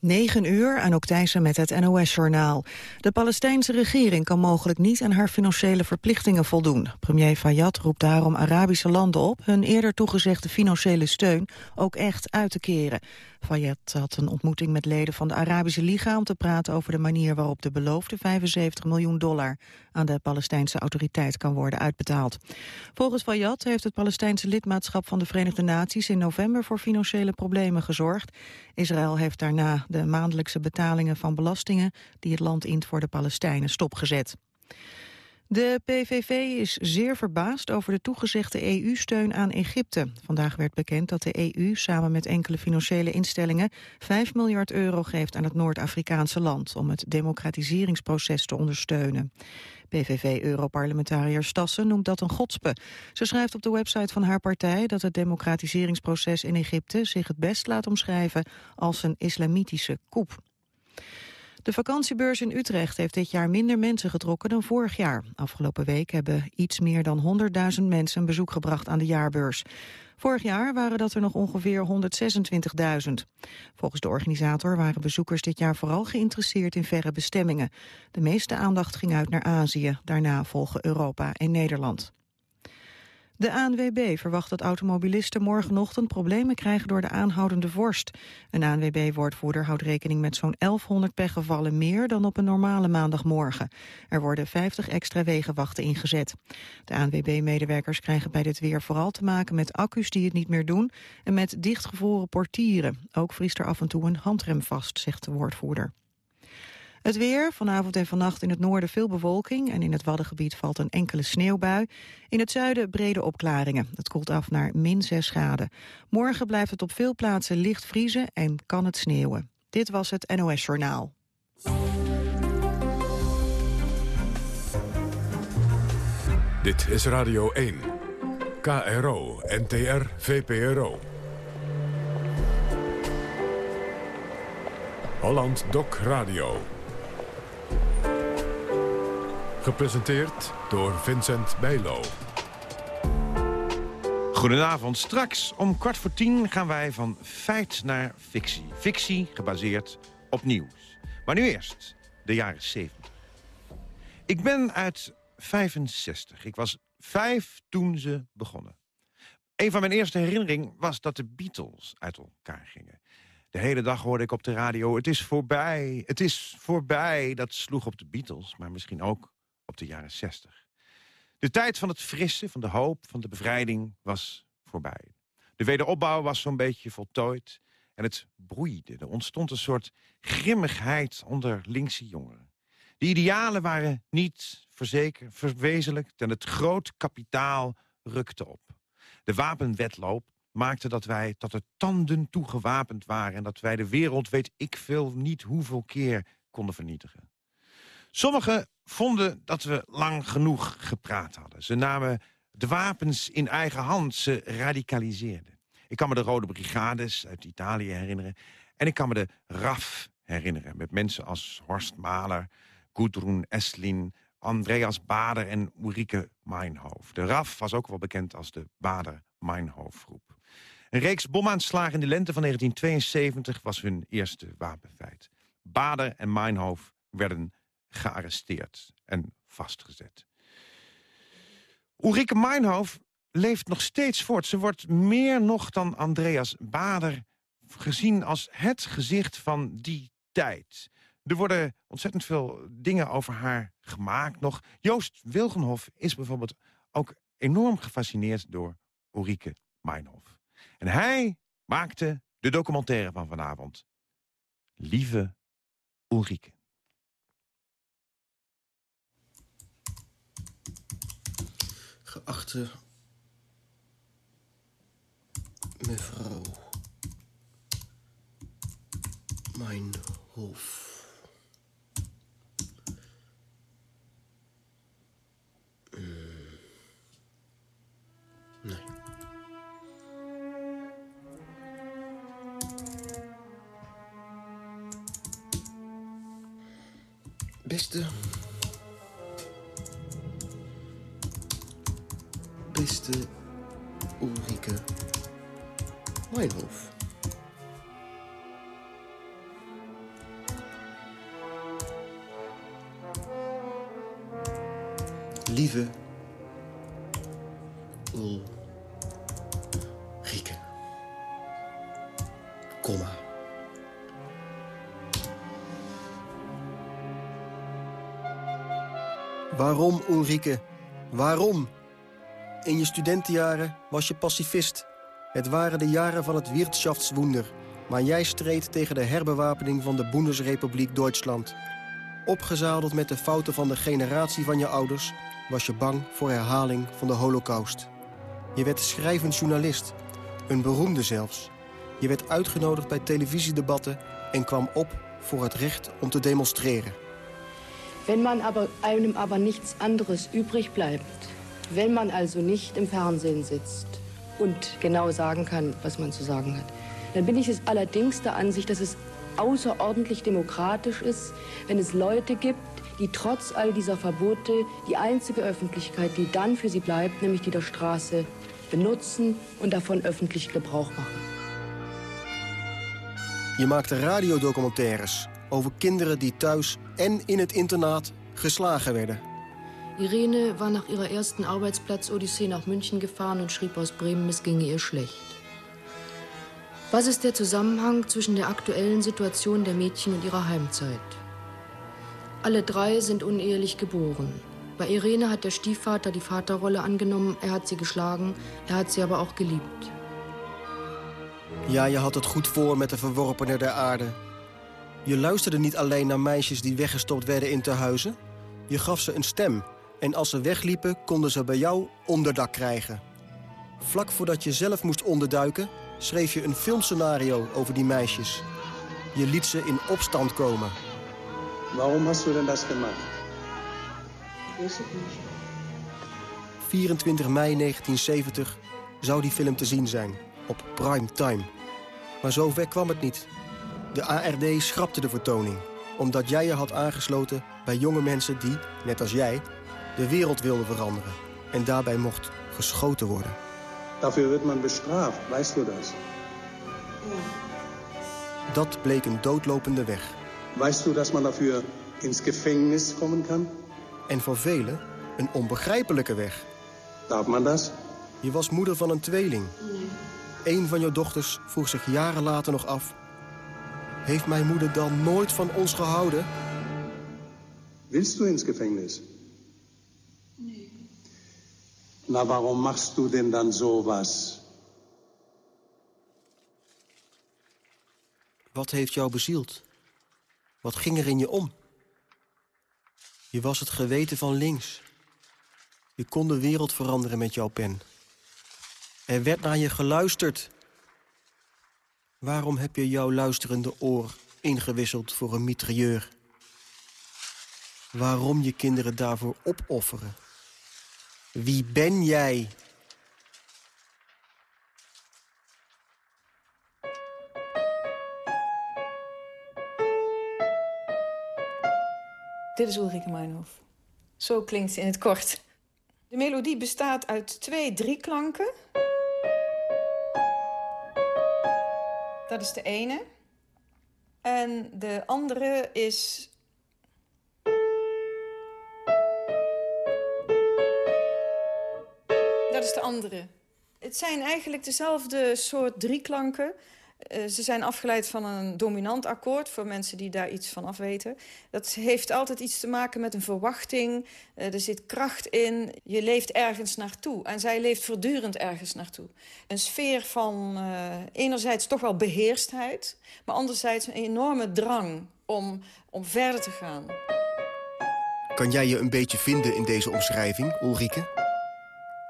9 uur, aan Thijssen met het NOS-journaal. De Palestijnse regering kan mogelijk niet aan haar financiële verplichtingen voldoen. Premier Fayyad roept daarom Arabische landen op... hun eerder toegezegde financiële steun ook echt uit te keren. Fayyad had een ontmoeting met leden van de Arabische Liga... om te praten over de manier waarop de beloofde 75 miljoen dollar... aan de Palestijnse autoriteit kan worden uitbetaald. Volgens Fayyad heeft het Palestijnse lidmaatschap van de Verenigde Naties... in november voor financiële problemen gezorgd. Israël heeft daarna de maandelijkse betalingen van belastingen... die het land int voor de Palestijnen stopgezet. De PVV is zeer verbaasd over de toegezegde EU-steun aan Egypte. Vandaag werd bekend dat de EU samen met enkele financiële instellingen 5 miljard euro geeft aan het Noord-Afrikaanse land om het democratiseringsproces te ondersteunen. PVV-europarlementariër Stassen noemt dat een godspe. Ze schrijft op de website van haar partij dat het democratiseringsproces in Egypte zich het best laat omschrijven als een islamitische koep. De vakantiebeurs in Utrecht heeft dit jaar minder mensen getrokken dan vorig jaar. Afgelopen week hebben iets meer dan 100.000 mensen een bezoek gebracht aan de jaarbeurs. Vorig jaar waren dat er nog ongeveer 126.000. Volgens de organisator waren bezoekers dit jaar vooral geïnteresseerd in verre bestemmingen. De meeste aandacht ging uit naar Azië, daarna volgen Europa en Nederland. De ANWB verwacht dat automobilisten morgenochtend problemen krijgen door de aanhoudende vorst. Een ANWB-woordvoerder houdt rekening met zo'n 1100 pechgevallen meer dan op een normale maandagmorgen. Er worden 50 extra wegenwachten ingezet. De ANWB-medewerkers krijgen bij dit weer vooral te maken met accu's die het niet meer doen en met dichtgevroren portieren. Ook vriest er af en toe een handrem vast, zegt de woordvoerder. Het weer, vanavond en vannacht in het noorden veel bewolking... en in het Waddengebied valt een enkele sneeuwbui. In het zuiden brede opklaringen. Het koelt af naar min 6 graden. Morgen blijft het op veel plaatsen licht vriezen en kan het sneeuwen. Dit was het NOS Journaal. Dit is Radio 1. KRO, NTR, VPRO. Holland Doc Radio. Gepresenteerd door Vincent Bijlo. Goedenavond. Straks om kwart voor tien gaan wij van feit naar fictie. Fictie gebaseerd op nieuws. Maar nu eerst de jaren 70. Ik ben uit 65. Ik was vijf toen ze begonnen. Een van mijn eerste herinneringen was dat de Beatles uit elkaar gingen. De hele dag hoorde ik op de radio, het is voorbij, het is voorbij. Dat sloeg op de Beatles, maar misschien ook op de jaren 60. De tijd van het frisse, van de hoop, van de bevrijding was voorbij. De wederopbouw was zo'n beetje voltooid en het broeide. Er ontstond een soort grimmigheid onder linkse jongeren. De idealen waren niet verzekerd, verwezenlijkt en het groot kapitaal rukte op. De wapenwetloop maakte dat wij tot de tanden toe gewapend waren... en dat wij de wereld, weet ik veel, niet hoeveel keer konden vernietigen. Sommigen vonden dat we lang genoeg gepraat hadden. Ze namen de wapens in eigen hand, ze radicaliseerden. Ik kan me de Rode Brigades uit Italië herinneren... en ik kan me de RAF herinneren... met mensen als Horst Mahler, Gudrun Esslin... Andreas Bader en Ulrike Meinhof. De RAF was ook wel bekend als de Bader-Meinhof-groep. Een reeks bomaanslagen in de lente van 1972 was hun eerste wapenfeit. Bader en Meinhof werden gearresteerd en vastgezet. Ulrike Meinhof leeft nog steeds voort. Ze wordt meer nog dan Andreas Bader gezien als het gezicht van die tijd. Er worden ontzettend veel dingen over haar gemaakt nog. Joost Wilgenhof is bijvoorbeeld ook enorm gefascineerd door Ulrike Meinhof. En hij maakte de documentaire van vanavond. Lieve Ulrike. Geachte mevrouw mijn hof. Nee. Beste Beste Ulrike Meinhof. Lieve Ulrike, komma. Waarom Ulrike? Waarom? In je studentenjaren was je pacifist. Het waren de jaren van het Wirtschaftswunder. Maar jij streed tegen de herbewapening van de Bundesrepubliek Duitsland. Opgezadeld met de fouten van de generatie van je ouders... was je bang voor herhaling van de holocaust. Je werd schrijvend journalist, een beroemde zelfs. Je werd uitgenodigd bij televisiedebatten... en kwam op voor het recht om te demonstreren. Wenn man aber, einem aber nichts anderes übrig bleibt, wenn man also nicht im Fernsehen sitzt und genau sagen kann, was man zu sagen hat, dann bin ich es allerdings der Ansicht, dass es außerordentlich demokratisch ist, wenn es Leute gibt, die trotz all dieser Verbote die einzige Öffentlichkeit, die dann für sie bleibt, nämlich die der Straße, benutzen und davon öffentlich Gebrauch machen. Je maakte radiodocumentaires over kinderen die thuis en in het internaat geslagen werden. Irene war nach ihrer ersten Arbeitsplatz-Odyssee nach München gefahren und schrieb aus Bremen, es ginge ihr schlecht. Was ist der Zusammenhang zwischen der aktuellen Situation der Mädchen und ihrer Heimzeit? Alle drei sind unehelich geboren. Bei Irene hat der Stiefvater die Vaterrolle angenommen, er hat sie geschlagen, er hat sie aber auch geliebt. Ja, je had het goed voor met de verworpenen der aarde. Je luisterde niet alleen naar meisjes die weggestopt werden in tehuizen. Je gaf ze een stem. En als ze wegliepen, konden ze bij jou onderdak krijgen. Vlak voordat je zelf moest onderduiken, schreef je een filmscenario over die meisjes. Je liet ze in opstand komen. Warum hast du denn das gemacht? 24 mei 1970 zou die film te zien zijn, op prime time. Maar zover kwam het niet. De ARD schrapte de vertoning, omdat jij je had aangesloten bij jonge mensen die, net als jij, de wereld wilden veranderen. En daarbij mocht geschoten worden. Dafür wird man bestraft, weißt du das? Dat bleek een doodlopende weg. Weißt du, dass man dafür ins Gefängnis kommen kann? En voor velen een onbegrijpelijke weg. Darf man das? Je was moeder van een tweeling. Een van jouw dochters vroeg zich jaren later nog af... heeft mijn moeder dan nooit van ons gehouden? Willst du ins Gefängnis? Na, warum machst du denn dann sowas? Wat heeft jou bezield? Wat ging er in je om? Je was het geweten van links. Je kon de wereld veranderen met jouw pen. Er werd naar je geluisterd. Waarom heb je jouw luisterende oor ingewisseld voor een mitrailleur? Waarom je kinderen daarvoor opofferen? Wie ben jij? Dit is Ulrike Meinhof. Zo klinkt ze in het kort. De melodie bestaat uit twee drieklanken. Dat is de ene. En de andere is... De andere. Het zijn eigenlijk dezelfde soort drieklanken... Uh, ze zijn afgeleid van een dominant akkoord... voor mensen die daar iets van afweten. Dat heeft altijd iets te maken met een verwachting. Uh, er zit kracht in. Je leeft ergens naartoe. En zij leeft voortdurend ergens naartoe. Een sfeer van uh, enerzijds toch wel beheerstheid... maar anderzijds een enorme drang om, om verder te gaan. Kan jij je een beetje vinden in deze omschrijving, Ulrike?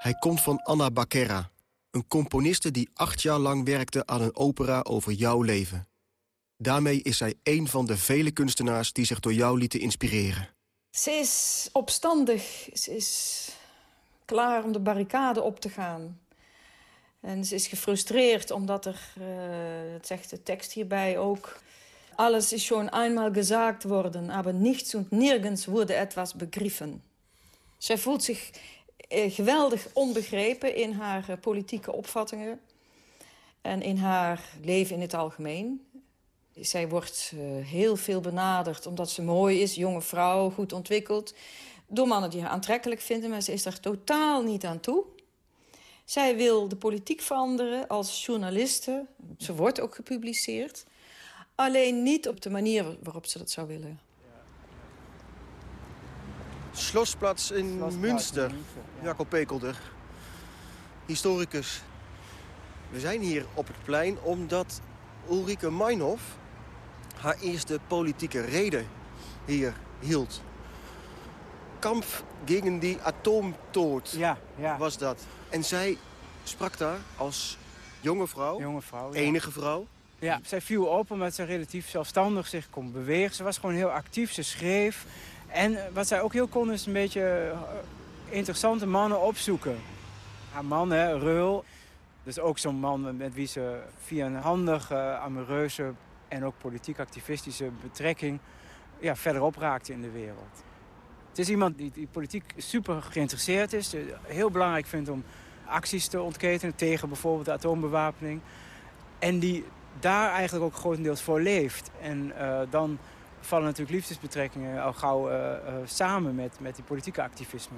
Hij komt van Anna Baquera, een componiste die acht jaar lang werkte aan een opera over jouw leven. Daarmee is zij een van de vele kunstenaars die zich door jou lieten inspireren. Ze is opstandig. Ze is klaar om de barricade op te gaan. En ze is gefrustreerd omdat er, uh, dat zegt de tekst hierbij ook... Alles is schon einmal gesagt worden, aber nichts und nirgends wurde etwas begriffen. Zij voelt zich eh, geweldig onbegrepen in haar uh, politieke opvattingen en in haar leven in het algemeen. Zij wordt uh, heel veel benaderd omdat ze mooi is, jonge vrouw, goed ontwikkeld. door mannen die haar aantrekkelijk vinden, maar ze is er totaal niet aan toe. Zij wil de politiek veranderen als journaliste. Ze wordt ook gepubliceerd. Alleen niet op de manier waarop ze dat zou willen. Slosplatz in Münster. Jacob Pekelder, historicus. We zijn hier op het plein omdat Ulrike Meinhof haar eerste politieke rede hier hield. Kamp gegen die atoomtood Ja, ja. was dat. En zij sprak daar als jonge vrouw, jonge vrouw. ja. enige vrouw. Ja, zij viel op omdat ze relatief zelfstandig zich kon bewegen. Ze was gewoon heel actief, ze schreef. En eh, wat zij ook heel kon is een beetje eh, interessante mannen opzoeken. Haar man, hè, Reul. Dus ook zo'n man met wie ze via een handige, amoureuze en ook politiek activistische betrekking ja, verderop raakte in de wereld. Het is iemand die, die politiek super geïnteresseerd is. Heel belangrijk vindt om acties te ontketenen tegen bijvoorbeeld de atoombewapening. En die daar eigenlijk ook grotendeels voor leeft. En eh, dan vallen natuurlijk liefdesbetrekkingen al gauw eh, eh, samen met, met die politieke activisme.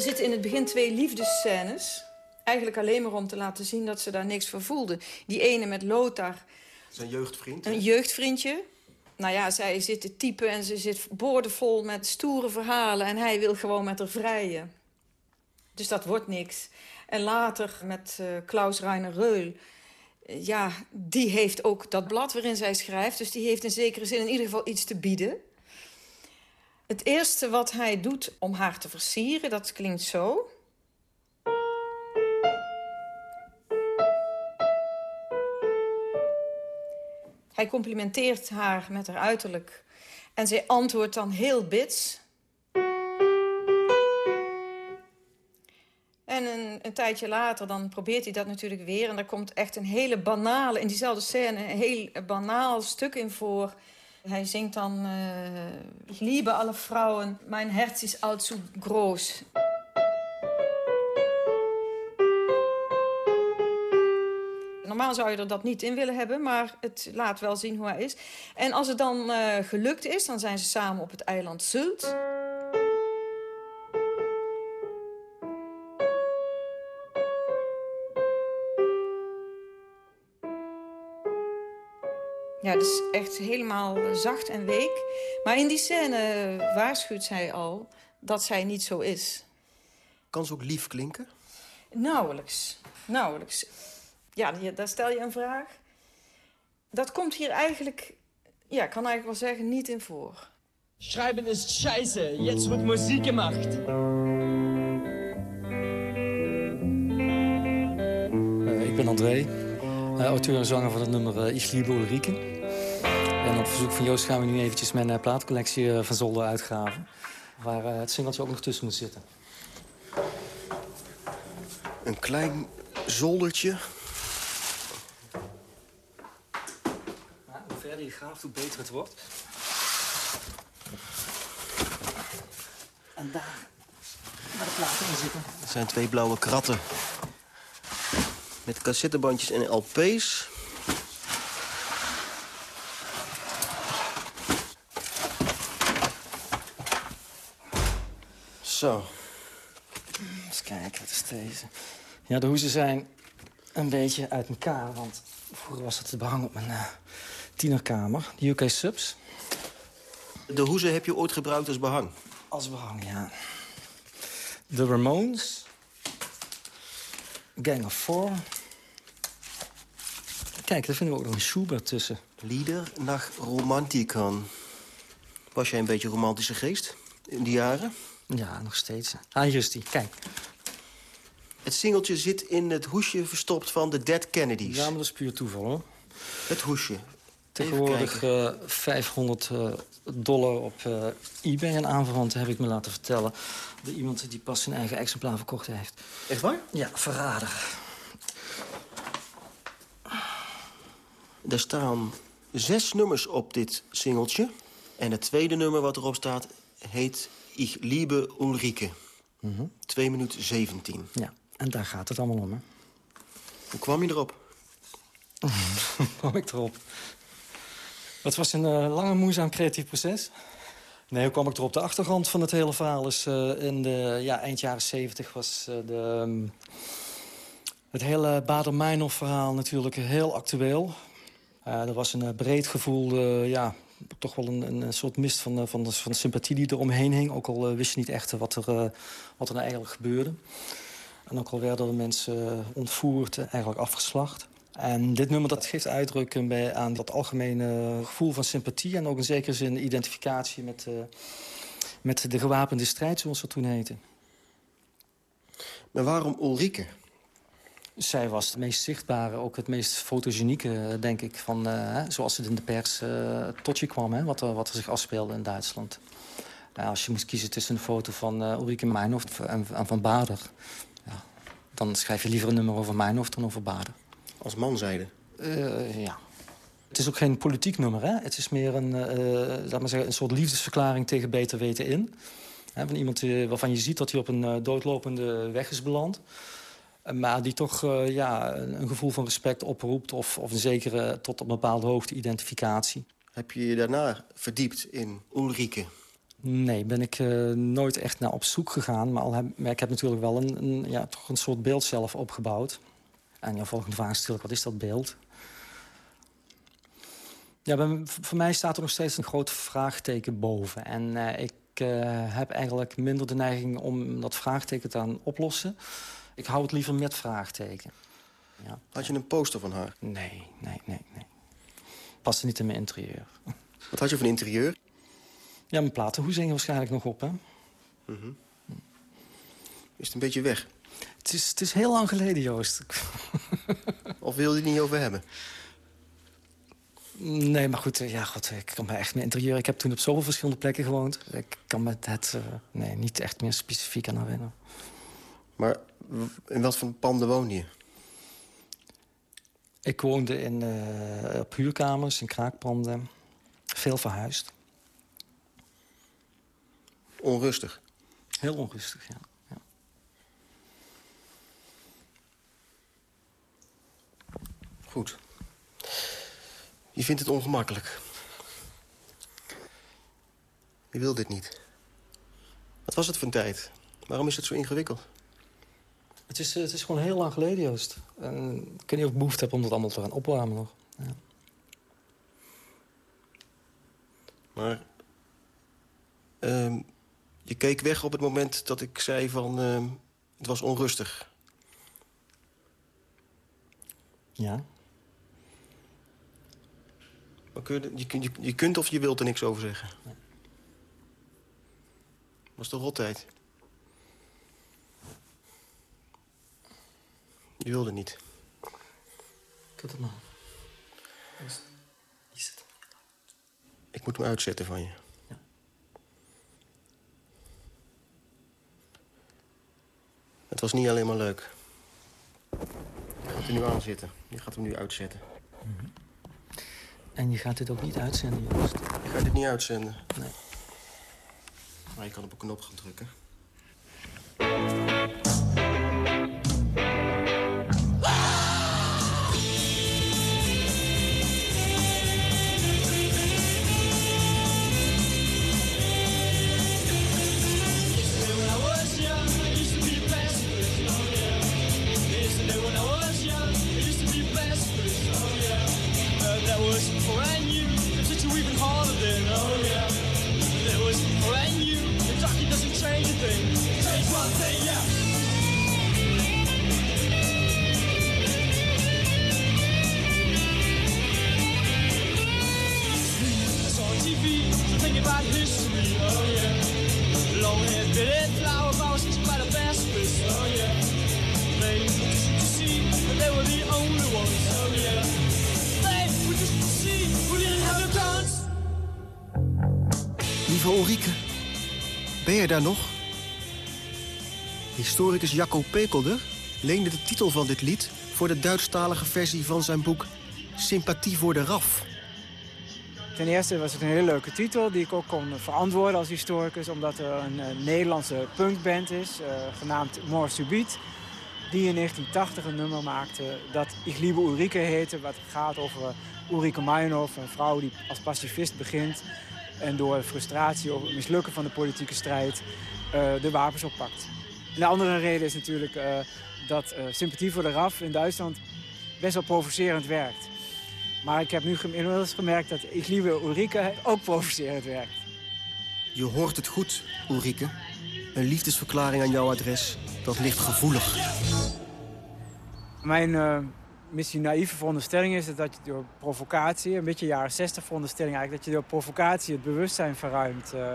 Er zitten in het begin twee liefdesscènes. Eigenlijk alleen maar om te laten zien dat ze daar niks voor voelde. Die ene met Lothar, Zijn jeugdvriend. een jeugdvriendje. Nou ja, zij zit te typen en ze zit boordevol met stoere verhalen... en hij wil gewoon met haar vrijen. Dus dat wordt niks. En later met eh, Klaus Reiner Reul... ja, die heeft ook dat blad waarin zij schrijft. Dus die heeft in zekere zin in ieder geval iets te bieden. Het eerste wat hij doet om haar te versieren, dat klinkt zo... Hij complimenteert haar met haar uiterlijk. En zij antwoordt dan heel bits. En een, een tijdje later dan probeert hij dat natuurlijk weer. En daar komt echt een hele banale, in diezelfde scène, een heel banaal stuk in voor. Hij zingt dan... eh Ik liebe alle vrouwen, mijn herz is allzu groß. Normaal zou je er dat niet in willen hebben, maar het laat wel zien hoe hij is. En als het dan eh, gelukt is, dan zijn ze samen op het eiland Zult. Ja, dus echt helemaal zacht en week. Maar in die scène waarschuwt zij al dat zij niet zo is. Kan ze ook lief klinken? Nauwelijks. Nauwelijks. Ja, daar stel je een vraag. Dat komt hier eigenlijk, ja, ik kan eigenlijk wel zeggen, niet in voor. Schreiben ist scheiße. Jetzt wird Musik gemacht. Eh, ik ben André, eh, auteur en zanger van het nummer uh, Ich liebe Ulrike. En op verzoek van Joost gaan we nu eventjes mijn uh, plaatcollectie uh, van Zolder uitgraven. Waar uh, het singeltje ook nog tussen moet zitten. Een klein zoldertje. Nou, hoe verder je graaft, hoe beter het wordt. En daar, waar de platen in zitten. Er zijn twee blauwe kratten. Met cassettebandjes en LP's. Zo. Eens kijken, wat is deze? Ja, de hoezen zijn een beetje uit elkaar. Want vroeger was het te behang op mijn uh, tienerkamer. De UK Subs. De hoezen heb je ooit gebruikt als behang? Als behang, ja. De Ramones. Gang of Four. Kijk, daar vinden we ook nog een Schubert tussen. Lieder nach Romantikern. Was jij een beetje romantische geest in die jaren? Ja, nog steeds. Ah, hier is die. Kijk. Het singeltje zit in het hoesje verstopt van de Dead Kennedys. Ja, maar dat is puur toeval, hoor. Het hoesje. Tegenwoordig uh, 500 uh, dollar op uh, eBay en aanverwanten, heb ik me laten vertellen. Door iemand die pas zijn eigen exemplaar verkocht heeft. Echt waar? Ja, verrader. Er staan zes nummers op dit singeltje. En het tweede nummer wat erop staat heet Ich liebe Ulrike. Mm -hmm. 2 minuten 17. Ja, en daar gaat het allemaal om, hè? Hoe kwam je erop? Hoe kwam ik erop? Het was een uh, lange, moeizaam creatief proces. Nee, hoe kwam ik er op de achtergrond van het hele verhaal? Is, uh, in de ja, eind jaren zeventig was uh, de, um, het hele Bader-Meinhof verhaal natuurlijk heel actueel. er was een breed gevoel, ja, toch wel een, een soort mist van, van, van sympathie die er omheen hing. Ook al wist je niet echt wat er, wat er nou eigenlijk gebeurde. En ook al werden er mensen ontvoerd, eigenlijk afgeslacht. En dit nummer dat geeft uitdrukking bij, aan dat algemene gevoel van sympathie... en ook in zekere zin identificatie met, met de gewapende strijd, zoals dat toen heette. Maar waarom Ulrike? Zij was het meest zichtbare, ook het meest fotogenieke, denk ik... Van, uh, zoals het in de pers uh, tot je kwam, hè, wat, er, wat er zich afspeelde in Duitsland. als je moest kiezen tussen een foto van Ulrike Meinhof en, en van Bader... Ja, dan schrijf je liever een nummer over Meinhof dan over Bader als man zeiden? Uh, ja. Het is ook geen politiek nummer, hè? Het is meer een, laat maar zeggen, een soort liefdesverklaring tegen beter weten in. Hè, van iemand waarvan je ziet dat hij op een doodlopende weg is beland. Maar die toch ja, een, gevoel van respect oproept... of, of een zekere, tot op een bepaalde hoogte, identificatie. Heb je je daarna verdiept in Ulrike? Nee, ben ik nooit echt naar op zoek gegaan. Maar, al heb, maar ik heb natuurlijk wel een, een, ja, toch een soort beeld zelf opgebouwd. En jouw volgende vraag is natuurlijk, wat is dat beeld? Ja, voor mij staat er nog steeds een groot vraagteken boven. En uh, ik heb eigenlijk minder de neiging om dat vraagteken te gaan oplossen. Ik hou het liever met vraagteken. Ja. Had je een poster van haar? Nee, nee, nee, nee. Paste niet in mijn interieur. Wat had je van interieur? Ja, mijn platenhoes hingen waarschijnlijk nog op, hè. Mm -hmm. Is het een beetje weg? Het is, het is heel lang geleden, Joost. of wil je het niet over hebben? Nee, maar goed, ja, god, ik kan me echt mijn interieur... Ik heb toen op zoveel verschillende plekken gewoond. Ik kan me het uh, nee, niet echt meer specifiek aan herinneren. Maar in wat voor panden woonde je? Ik woonde in, uh, op huurkamers, in kraakpanden. Veel verhuisd. Onrustig? Heel onrustig, ja. Goed. Je vindt het ongemakkelijk. Je wil dit niet. Wat was het voor een tijd? Waarom is het zo ingewikkeld? Het is, het is gewoon heel lang geleden, Joost. En ik weet niet of ik behoefte heb om dat allemaal te gaan opwarmen nog. Ja. Maar... Um, je keek weg op het moment dat ik zei van... Uh, het was onrustig. Ja. Maar kun je, je, je, je, kunt of je wilt er niks over zeggen. Nee. Was toch rottijd? Je wilde niet. Doe het maar. Ik moet hem uitzetten van je. Ja. Het was niet alleen maar leuk. Je gaat er nu aan zitten. Je gaat hem nu uitzetten. Mm -hmm. En je gaat dit ook niet uitzenden, Joost? Ik ga dit niet uitzenden. Nee. Maar je kan op een knop gaan drukken. Daar nog? Historicus Jacco Pekelder leende de titel van dit lied... voor de Duitsstalige versie van zijn boek Sympathie voor de RAF. Ten eerste was het een hele leuke titel die ik ook kon verantwoorden als historicus... omdat er een, Nederlandse punkband is, uh, genaamd More Subit. die in 1980 een nummer maakte dat Ich liebe Ulrike heette. Wat gaat over Ulrike Meinhof, een vrouw die als pacifist begint... en door frustratie of mislukken van de politieke strijd uh, de wapens oppakt. Een andere reden is natuurlijk uh, dat uh, sympathie voor de RAF in Duitsland best wel provocerend werkt. Maar ik heb nu inmiddels gemerkt dat Ich liebe Ulrike ook provocerend werkt. Je hoort het goed, Ulrike. Een liefdesverklaring aan jouw adres, dat ligt gevoelig. Mijn uh, misschien naïeve veronderstelling is dat je door provocatie... een beetje jaren 60 veronderstelling eigenlijk... dat je door provocatie het bewustzijn verruimt. Uh,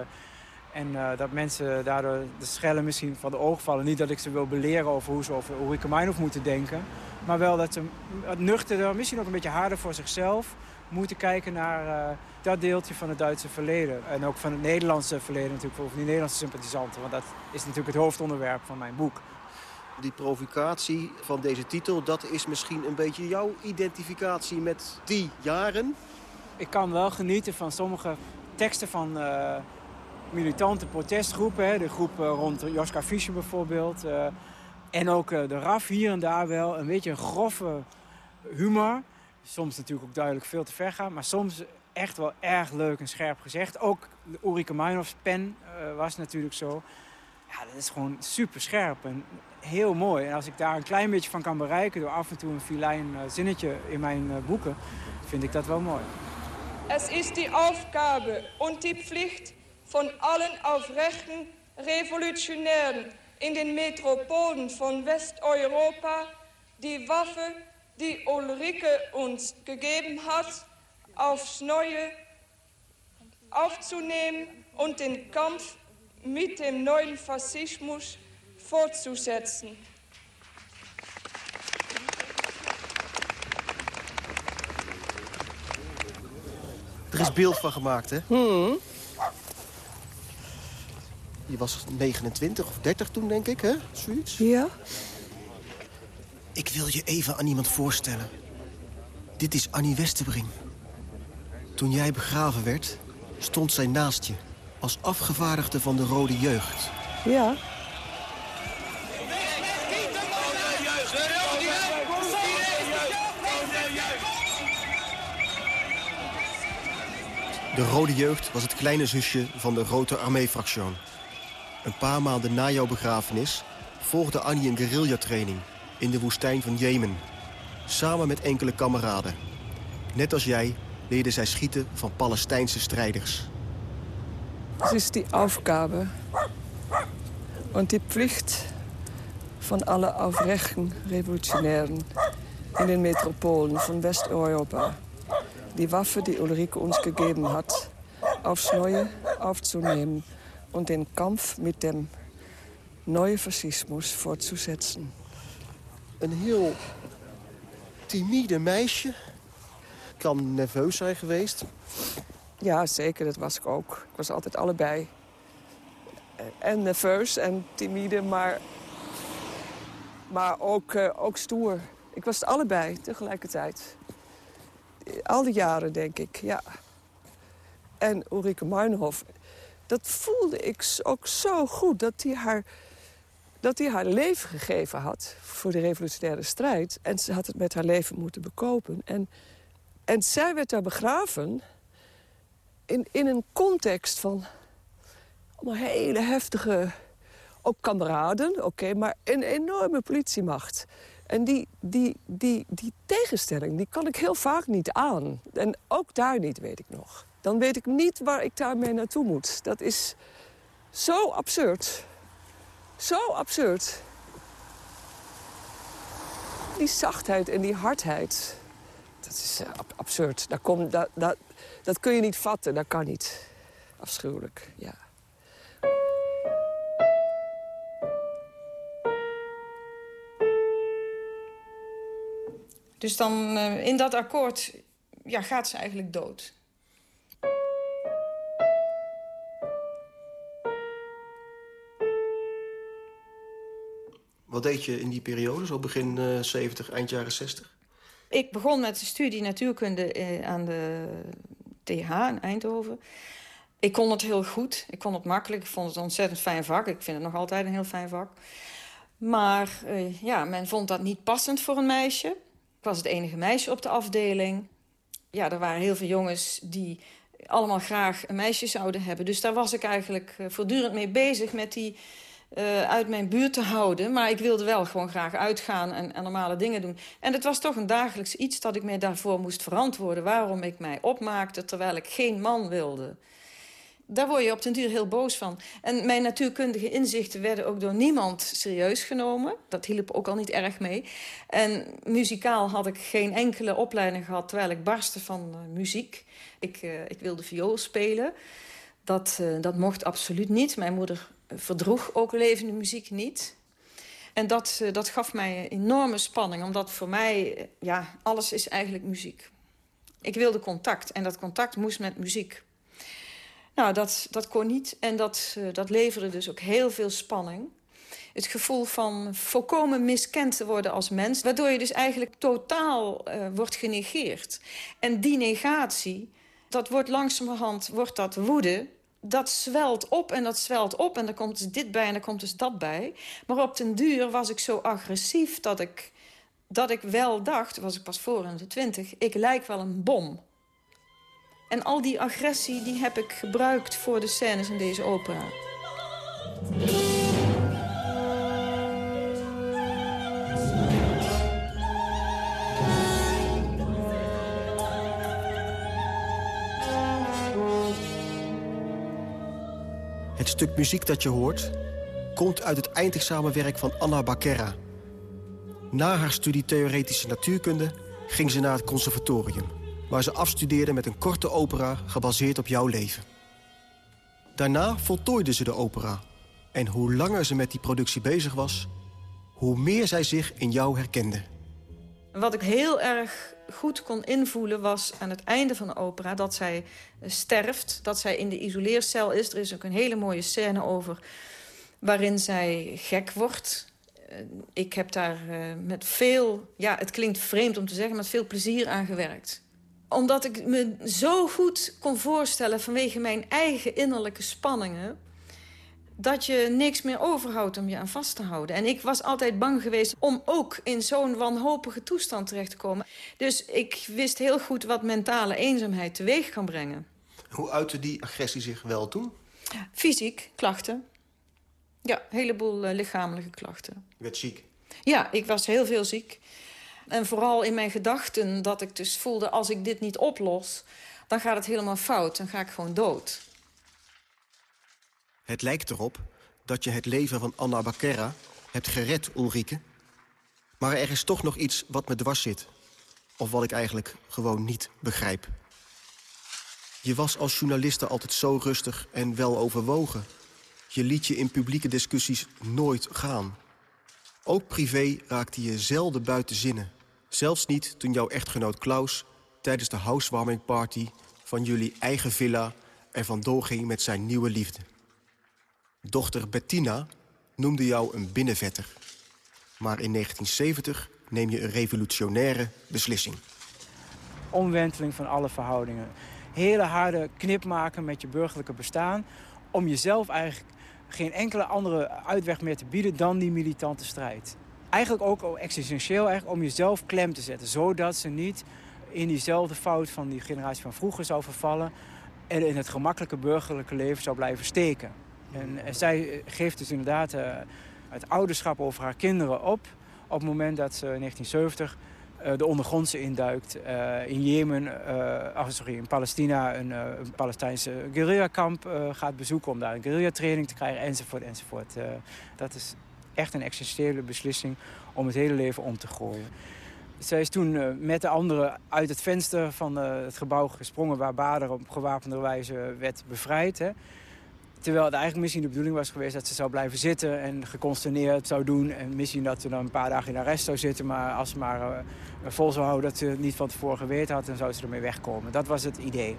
en uh, dat mensen daardoor de schellen misschien van de oog vallen. Niet dat ik ze wil beleren over hoe ze over Ulrike Meinhof moeten denken. Maar wel dat ze wat nuchterder, misschien ook een beetje harder voor zichzelf... moeten kijken naar uh, dat deeltje van het Duitse verleden. En ook van het Nederlandse verleden natuurlijk, voor die Nederlandse sympathisanten. Want dat is natuurlijk het hoofdonderwerp van mijn boek. Die provocatie van deze titel, dat is misschien een beetje jouw identificatie met die jaren? Ik kan wel genieten van sommige teksten van uh, militante protestgroepen. De groep uh, rond Joska Fischer bijvoorbeeld. Uh, en ook de RAF hier en daar wel. Een beetje een grove humor. Soms natuurlijk ook duidelijk veel te ver gaan. Maar soms echt wel erg leuk en scherp gezegd. Ook Ulrike Meinhofs pen was natuurlijk zo. Ja, dat is gewoon super scherp en heel mooi. En als ik daar een klein beetje van kan bereiken... door af en toe een filijn uh, zinnetje in mijn uh, boeken... vind ik dat wel mooi. Es ist die Aufgabe und die Pflicht von allen aufrechten Revolutionären in den Metropolen von Westeuropa, die Waffe, die Ulrike uns gegeben hat, aufs Neue aufzunehmen und den Kampf mit dem neuen Faschismus fortzusetzen. Er is beeld van gemaakt, hè? Hmm. Je was 29 of 30 toen, denk ik, hè? Zoiets? Ja. Ik wil je even aan iemand voorstellen. Dit is Annie Westerbrink. Toen jij begraven werd, stond zij naast je... als afgevaardigde van de Rode Jeugd. Ja. De Rode Jeugd was het kleine zusje van de Rote Armee-fractie. Een paar maanden na jouw begrafenis volgde Annie een guerrilla-training in de woestijn van Jemen. Samen met enkele kameraden. Net als jij leerde zij schieten van Palestijnse strijders. Het is die Aufgabe en die plicht van alle aufrechten Revolutionären in den Metropolen van West-Europa die Waffe, die Ulrike uns gegeben hat, aufs Neue aufzunehmen und den Kampf mit dem neuen Faschismus fortzusetzen. Een heel timide meisje. Kan nerveus zijn geweest. Ja, zeker. Dat was ik ook. Ik was altijd allebei. En nerveus en timide, maar, maar ook, uh, ook stoer. Ik was het allebei tegelijkertijd al die jaren, denk ik, ja. En Ulrike Meinhof, dat voelde ik ook zo goed. Dat hij haar, dat hij haar leven gegeven had voor de revolutionaire strijd. En ze had het met haar leven moeten bekopen. En, en zij werd daar begraven in, in een context van allemaal hele heftige... Ook kameraden, oké, maar een enorme politiemacht. En die, die, die, die tegenstelling die kan ik heel vaak niet aan. En ook daar niet, weet ik nog. Dan weet ik niet waar ik daarmee naartoe moet. Dat is zo absurd. Zo absurd. Die zachtheid en die hardheid. Dat is uh, absurd. Daar kom, dat, dat, dat kun je niet vatten. Dat kan niet. Afschuwelijk, ja. Dus dan uh, in dat akkoord ja, gaat ze eigenlijk dood. Wat deed je in die periode, zo begin uh, 70, eind jaren 60? Ik begon met de studie natuurkunde uh, aan de TH in Eindhoven. Ik kon het heel goed. Ik kon het makkelijk. Ik vond het een ontzettend fijn vak. Ik vind het nog altijd een heel fijn vak. Maar uh, ja, men vond dat niet passend voor een meisje. Was het enige meisje op de afdeling. Ja, er waren heel veel jongens die allemaal graag een meisje zouden hebben. Dus daar was ik eigenlijk uh, voortdurend mee bezig met die uh, uit mijn buurt te houden. Maar ik wilde wel gewoon graag uitgaan en, en, normale dingen doen. En het was toch een dagelijks iets dat ik mij daarvoor moest verantwoorden. Waarom ik mij opmaakte terwijl ik geen man wilde. Daar word je op den duur heel boos van. En mijn natuurkundige inzichten werden ook door niemand serieus genomen. Dat hielp ook al niet erg mee. En muzikaal had ik geen enkele opleiding gehad... terwijl ik barstte van uh, muziek. Ik, uh, ik wilde viool spelen. Dat, uh, dat mocht absoluut niet. Mijn moeder verdroeg ook levende muziek niet. En dat, dat gaf mij enorme spanning. Omdat voor mij, ja, alles is eigenlijk muziek. Ik wilde contact. En dat contact moest met muziek. Nou, dat, dat kon niet. En dat, uh, dat leverde dus ook heel veel spanning. Het gevoel van volkomen miskend te worden als mens. Waardoor je dus eigenlijk totaal uh, wordt genegeerd. En die negatie, dat wordt langzamerhand wordt dat woede dat zwelt op en dat zwelt op. En er komt dus dit bij en er komt dus dat bij. Maar op den duur was ik zo agressief dat ik, dat ik wel dacht... was ik pas voor in de twintig, ik lijk wel een bom. En al die agressie die heb ik gebruikt voor de scènes in deze opera. Het stuk muziek dat je hoort komt uit het eindexamenwerk van Anna Baquera. Na haar studie theoretische natuurkunde ging ze naar het conservatorium... waar ze afstudeerde met een korte opera gebaseerd op jouw leven. Daarna voltooide ze de opera. En hoe langer ze met die productie bezig was... hoe meer zij zich in jou herkende. Wat ik heel erg goed kon invoelen was aan het einde van de opera... dat zij sterft, dat zij in de isoleercel is. Er is ook een hele mooie scène over waarin zij gek wordt. Ik heb daar met veel, ja, het klinkt vreemd om te zeggen... met veel plezier aan gewerkt. Omdat ik me zo goed kon voorstellen vanwege mijn eigen innerlijke spanningen dat je niks meer overhoudt om je aan vast te houden. En ik was altijd bang geweest om ook in zo'n wanhopige toestand terecht te komen. Dus ik wist heel goed wat mentale eenzaamheid teweeg kan brengen. Hoe uitte die agressie zich wel toen? Fysiek, klachten. Ja, een heleboel uh, lichamelijke klachten. Je werd ziek? Ja, ik was heel veel ziek. En vooral in mijn gedachten dat ik dus voelde... als ik dit niet oplos, dan gaat het helemaal fout. Dan ga ik gewoon dood. Het lijkt erop dat je het leven van Anna Baquera hebt gered, Ulrike. Maar er is toch nog iets wat me dwars zit. Of wat ik eigenlijk gewoon niet begrijp. Je was als journaliste altijd zo rustig en wel overwogen. Je liet je in publieke discussies nooit gaan. Ook privé raakte je zelden buiten zinnen. Zelfs niet toen jouw echtgenoot Klaus... tijdens de housewarming party van jullie eigen villa... er vandoor ging met zijn nieuwe liefde. Dochter Bettina noemde jou een binnenvetter. Maar in 1970 neem je een revolutionaire beslissing. Omwenteling van alle verhoudingen. Hele harde knip maken met je burgerlijke bestaan... om jezelf eigenlijk geen enkele andere uitweg meer te bieden dan die militante strijd. Eigenlijk ook existentieel eigenlijk om jezelf klem te zetten... zodat ze niet in diezelfde fout van die generatie van vroeger zou vervallen... en in het gemakkelijke burgerlijke leven zou blijven steken. En zij geeft dus inderdaad uh, het ouderschap over haar kinderen op... op het moment dat ze in 1970 uh, de ondergrondse induikt. Uh, in Jemen, oh, sorry, in Palestina een, een Palestijnse guerrillakamp gaat bezoeken... om daar een guerrillatraining te krijgen, enzovoort, enzovoort. dat is echt een existentiële beslissing om het hele leven om te gooien. Zij is toen met de anderen uit het venster van het gebouw gesprongen... waar Bader op gewapende wijze werd bevrijd... Terwijl het eigenlijk misschien de bedoeling was geweest dat ze zou blijven zitten en geconsterneerd zou doen. En misschien dat ze dan een paar dagen in arrest zou zitten. Maar als ze maar uh, vol zou houden dat ze het niet van tevoren geweten had, dan zou ze ermee wegkomen. Dat was het idee.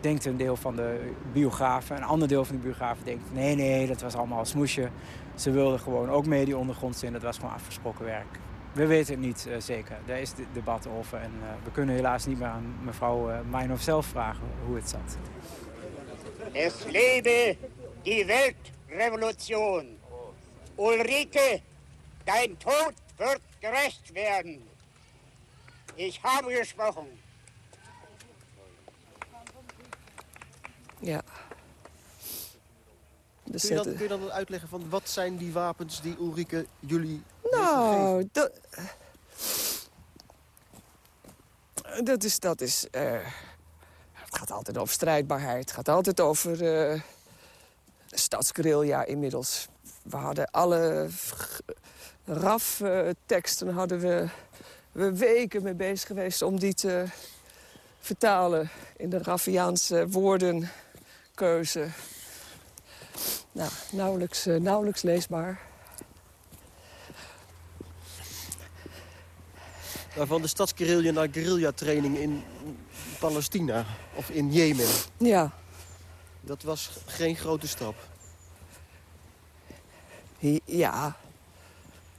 Denkt een deel van de biografen. Een ander deel van de biografen denkt, nee, nee, dat was allemaal smoesje. Ze wilden gewoon ook mee die ondergrond in. Dat was gewoon afgesproken werk. We weten het niet uh, zeker. Daar is debat over. En uh, we kunnen helaas niet meer aan mevrouw uh, zelf vragen hoe het zat. Es lebe die Weltrevolution. Ulrike Dein Tod wird gerecht werden. Ich habe gesprochen. Ja. Kun je, dan, kun je dan uitleggen van wat zijn die wapens die Ulrike jullie Nou, dat... Dat is... Dat is uh, het gaat altijd over strijdbaarheid. Het gaat altijd over uh, inmiddels. We hadden alle RAF-teksten hadden we, we weken mee bezig geweest om die te vertalen in de Raffiaanse woordenkeuze. Nou, nauwelijks, uh, nauwelijks leesbaar. Waarvan de stadsguerrilla naar guerrilla-training in Palestina of in Jemen. Ja. Dat was geen grote stap. Ja.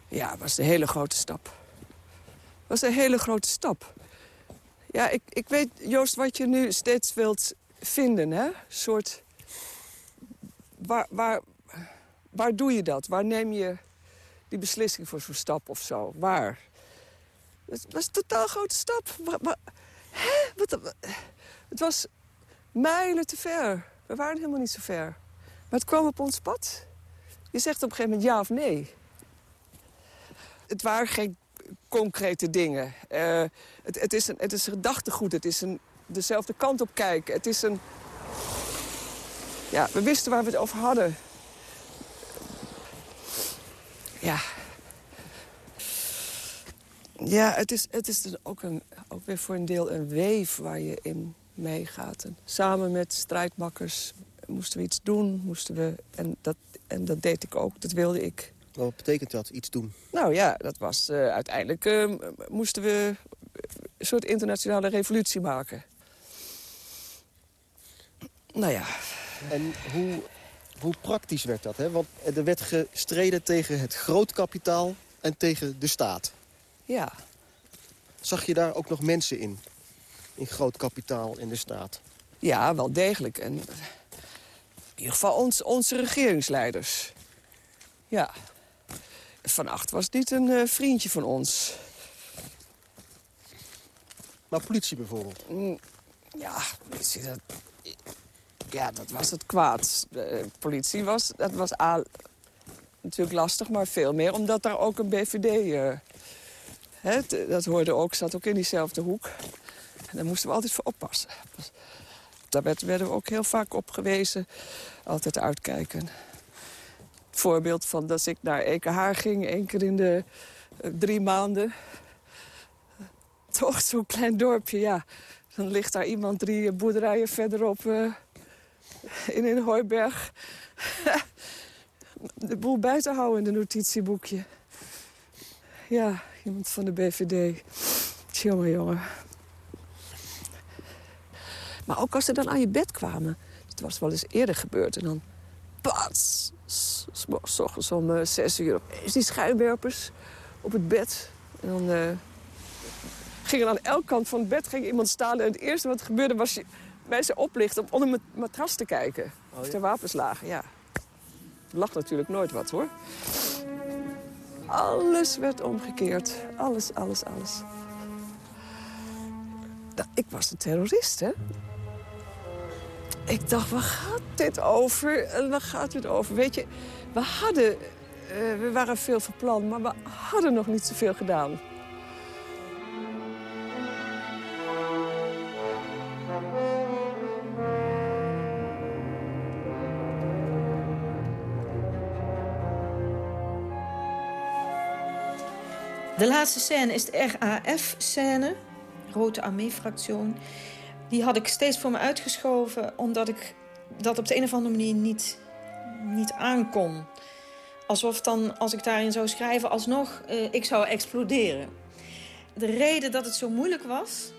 Ja, het was een hele grote stap. Het was een hele grote stap. Ja, ik, ik weet, Joost, wat je nu steeds wilt vinden, hè? Een soort... Waar, waar, waar doe je dat? Waar neem je die beslissing voor zo'n stap of zo? Waar? Het was een totaal grote stap. Maar, maar, hè? Wat, het was mijlen te ver. We waren helemaal niet zo ver. Maar het kwam op ons pad. Je zegt op een gegeven moment ja of nee. Het waren geen concrete dingen. Uh, het, het, is een, het is gedachtegoed. Het is een, dezelfde kant op kijken. Het is een... Ja, we wisten waar we het over hadden. Ja. Ja, het is, het is dus ook, een, ook weer voor een deel een weef waar je in meegaat. En samen met strijdmakkers moesten we iets doen. Moesten we, en, dat, en dat deed ik ook, dat wilde ik. Wat betekent dat, iets doen? Nou ja, dat was uh, uiteindelijk uh, moesten we een soort internationale revolutie maken. Nou ja. En hoe, hoe praktisch werd dat? Hè? Want er werd gestreden tegen het grootkapitaal en tegen de staat. Ja. Zag je daar ook nog mensen in? In groot kapitaal in de staat? Ja, wel degelijk. En in ieder geval ons, onze regeringsleiders. Ja. Van Acht was niet een uh, vriendje van ons. Maar politie bijvoorbeeld? Mm, ja, politie, dat, ja, dat was het kwaad. De politie was, dat was A, natuurlijk lastig, maar veel meer. Omdat daar ook een BVD... Uh, dat hoorde ook, zat ook in diezelfde hoek. En daar moesten we altijd voor oppassen. Daar werden we ook heel vaak op gewezen. Altijd uitkijken voorbeeld van dat ik naar EKH ging, één keer in de uh, drie maanden. Toch zo'n klein dorpje, ja. Dan ligt daar iemand drie boerderijen verderop uh, in een hooiberg. de boel bij te houden in de notitieboekje. Ja, iemand van de BVD. Tjonge, jongen. Maar ook als ze dan aan je bed kwamen. Dat was wel eens eerder gebeurd. En dan... Pats! S ochtends om uh, zes uur opeens die schuimwerpers op het bed. En dan uh, ging er aan elke kant van het bed ging iemand staan. En het eerste wat gebeurde was je, mensen oplichten om onder mijn matras te kijken. Oh, Of er wapens lagen, ja. Er lag natuurlijk nooit wat, hoor. Alles werd omgekeerd. Alles, alles, alles. Nou, ik was een terrorist, hè? Ik dacht, waar gaat dit over? En waar gaat dit over? Weet je, we hadden... Uh, we waren veel verpland, maar we hadden nog niet zoveel gedaan. De laatste scène is de RAF-scène, Rote Armee-fractie. Die had ik steeds voor me uitgeschoven, omdat ik dat op de een of andere manier niet, niet aankon. Alsof dan, als ik daarin zou schrijven, alsnog uh, ik zou exploderen. De reden dat het zo moeilijk was,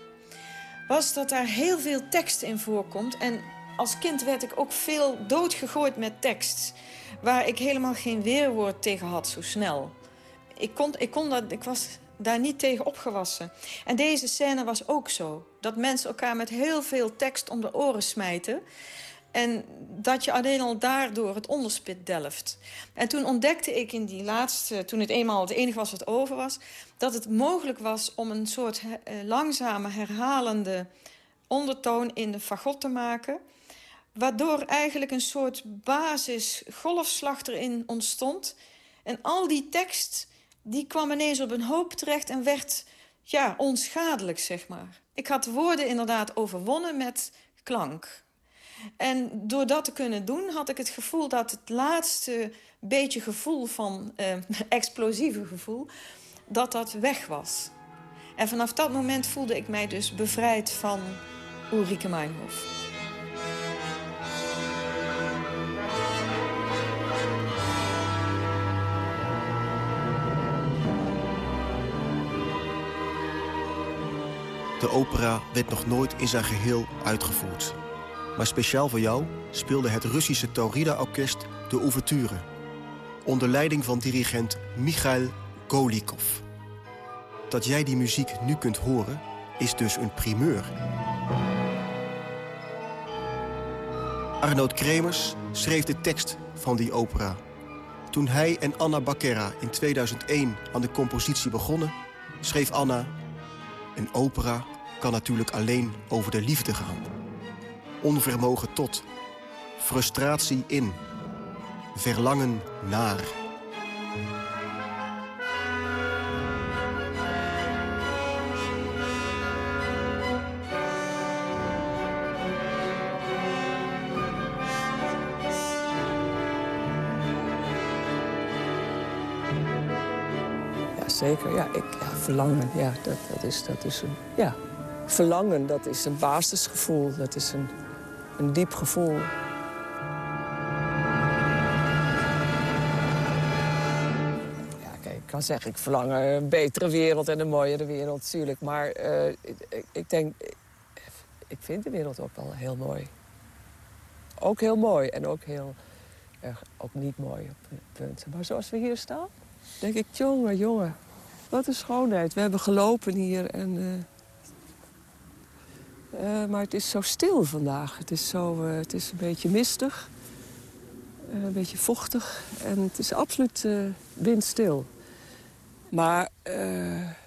was dat daar heel veel tekst in voorkomt. En als kind werd ik ook veel doodgegooid met tekst. Waar ik helemaal geen weerwoord tegen had zo snel. Ik, kon, ik, kon dat, ik was daar niet tegen opgewassen. En deze scène was ook zo. Dat mensen elkaar met heel veel tekst om de oren smijten. En dat je alleen al daardoor het onderspit delft. En toen ontdekte ik in die laatste, toen het eenmaal het enige was wat over was... dat het mogelijk was om een soort uh, langzame, herhalende ondertoon in de fagot te maken... waardoor eigenlijk een soort basisgolfslag erin ontstond. En al die tekst die kwam ineens op een hoop terecht en werd ja, onschadelijk, zeg maar. Ik had woorden inderdaad overwonnen met klank. En door dat te kunnen doen had ik het gevoel dat het laatste beetje gevoel van eh, explosieve gevoel, dat dat weg was. En vanaf dat moment voelde ik mij dus bevrijd van Ulrike Meinhof. De opera werd nog nooit in zijn geheel uitgevoerd. Maar speciaal voor jou speelde het Russische Taurida-orkest de ouverture. Onder leiding van dirigent Michail Golikov. Dat jij die muziek nu kunt horen, is dus een primeur. Arnoud Kremers schreef de tekst van die opera. Toen hij en Anna Bacchera in 2001 aan de compositie begonnen... schreef Anna... Een opera kan natuurlijk alleen over de liefde gaan. Onvermogen tot. Frustratie in. Verlangen naar. Zeker. Ja, ik, verlangen, ja, dat, dat, is, dat is een... Ja, verlangen, dat is een basisgevoel. Dat is een, een diep gevoel. Ik kan zeggen, ik verlang een betere wereld en een mooiere wereld, natuurlijk. Maar uh, ik, ik, denk, ik vind de wereld ook wel heel mooi. Ook heel mooi en ook heel ook niet mooi op punten. Maar zoals we hier staan, denk ik, jongen, jongen, wat een schoonheid. We hebben gelopen hier en... Uh, uh, maar het is zo stil vandaag. Het is, zo, uh, het is een beetje mistig. Uh, een beetje vochtig. En het is absoluut windstil. Maar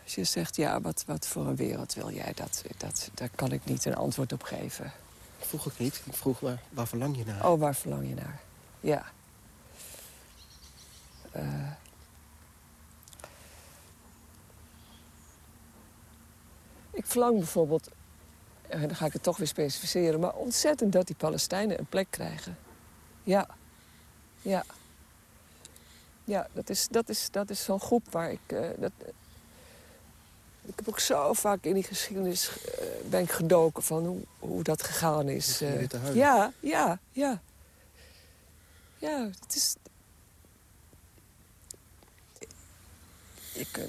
als je zegt, ja, wat, wat voor een wereld wil jij? Dat, dat, daar kan ik niet een antwoord op geven. Dat vroeg ik niet. Ik vroeg, waar, waar verlang je naar? Oh, waar verlang je naar? Ja. ik verlang bijvoorbeeld en dan ga ik het toch weer specificeren... maar ontzettend dat die Palestijnen een plek krijgen. Ja. Ja. Ja, dat is, dat is, dat is zo'n groep waar ik... Uh, dat, ik heb ook zo vaak in die geschiedenis uh, ben ik gedoken van hoe, hoe dat gegaan is. Ja, ja, ja. Ja, het is... Ik,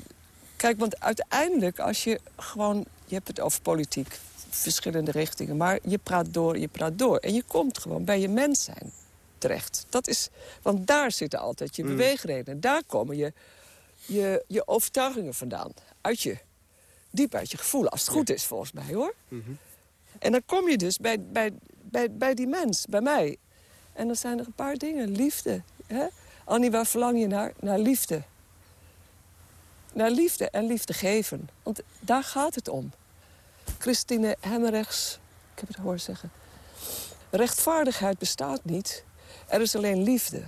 kijk, want uiteindelijk als je gewoon... Je hebt het over politiek verschillende richtingen. Maar je praat door, je praat door. En je komt gewoon bij je mens zijn terecht. Dat is, want daar zitten altijd je mm. beweegredenen. Daar komen je, je, je overtuigingen vandaan. Uit je, diep uit je gevoel. Als het goed is, volgens mij, hoor. Mhm. En dan kom je dus bij, bij, bij, bij die mens, bij mij. En dan zijn er een paar dingen. Liefde. Hè? Annie, waar verlang je naar? Naar liefde. Naar liefde en liefde geven. Want daar gaat het om. Christine Hemmerrechts, ik heb het horen zeggen... rechtvaardigheid bestaat niet, er is alleen liefde.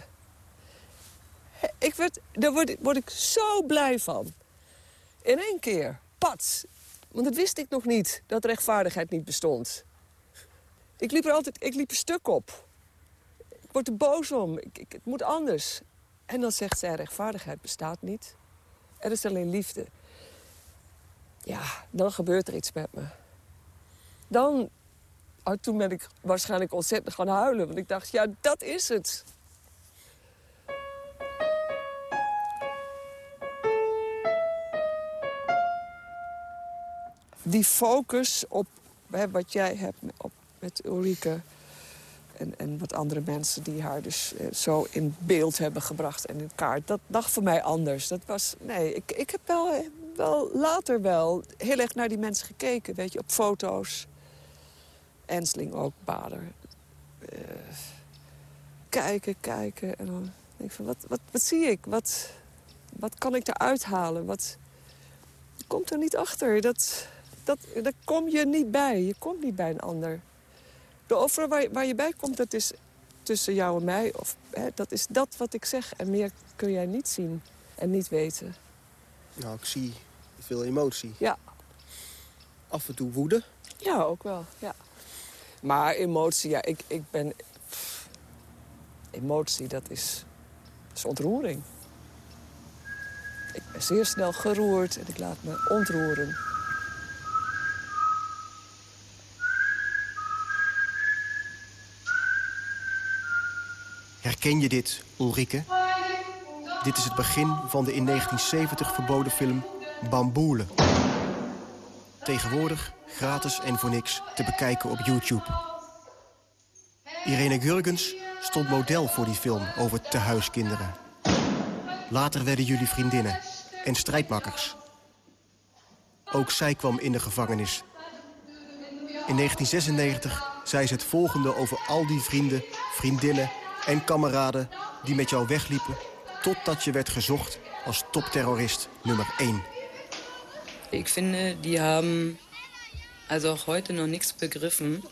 Ik werd, daar word, word ik zo blij van. In één keer, pats. Want dat wist ik nog niet, dat rechtvaardigheid niet bestond. Ik liep er altijd, ik liep een stuk op. Ik word er boos om, ik, het moet anders. En dan zegt zij, rechtvaardigheid bestaat niet. Er is alleen liefde ja, dan gebeurt er iets met me. Dan, oh, toen ben ik waarschijnlijk ontzettend gaan huilen. Want ik dacht, ja, dat is het. Die focus op hè, wat jij hebt op, met Ulrike... En, en wat andere mensen die haar dus eh, zo in beeld hebben gebracht en in kaart. Dat dacht voor mij anders. Dat was, nee, ik, ik heb wel wel later wel heel erg naar die mensen gekeken. Weet je, op foto's. Ensling ook, Bader. eh, kijken, kijken. En dan denk ik van, wat, wat, wat zie ik? Wat, wat kan ik eruit halen? Wat komt er niet achter? Dat, dat, daar kom je niet bij. Je komt niet bij een ander. De offer waar, waar je bij komt, dat is tussen jou en mij. Of, hè, dat is dat wat ik zeg. En meer kun jij niet zien en niet weten. Nou, ik zie veel emotie. Ja. Af en toe woede. Ja, ook wel. Ja. Maar emotie, ja, ik, ik ben... pff, emotie, dat is, dat is ontroering. Ik ben zeer snel geroerd en ik laat me ontroeren. Herken je dit, Ulrike? Dit is het begin van de in 1970 verboden film Bamboelen. Tegenwoordig gratis en voor niks te bekijken op YouTube. Irene Gurgens stond model voor die film over tehuiskinderen. Later werden jullie vriendinnen en strijdmakkers. Ook zij kwam in de gevangenis. In 1996 zei ze het volgende over al die vrienden, vriendinnen en kameraden... die met jou wegliepen totdat je werd gezocht als topterrorist nummer 1. Ich finde, die haben also auch heute noch nichts begriffen,